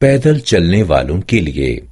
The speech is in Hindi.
पैदल चलने वालों के लिए।